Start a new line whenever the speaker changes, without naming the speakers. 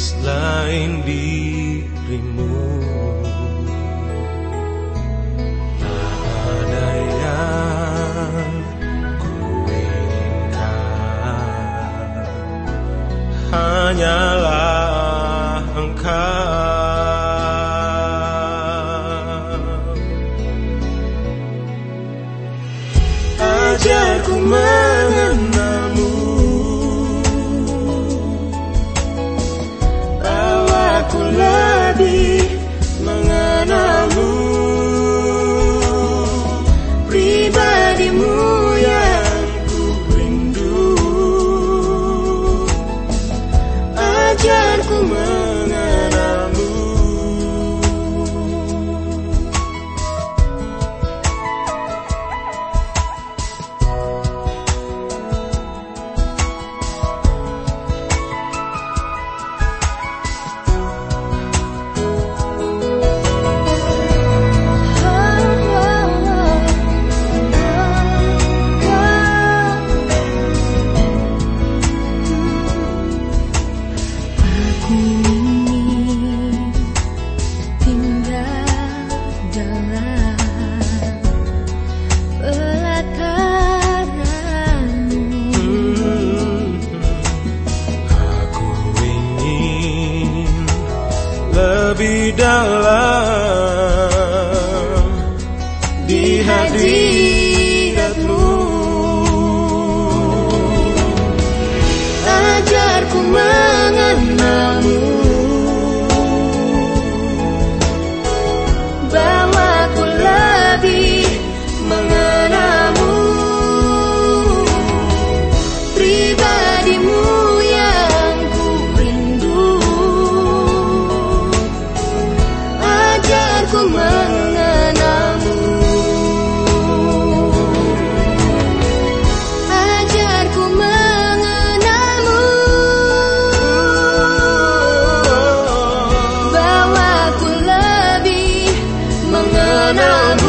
selain dirimu. Tak ada yang kuinginkan? Hanyalah engkau. lebih
dalam. no, no.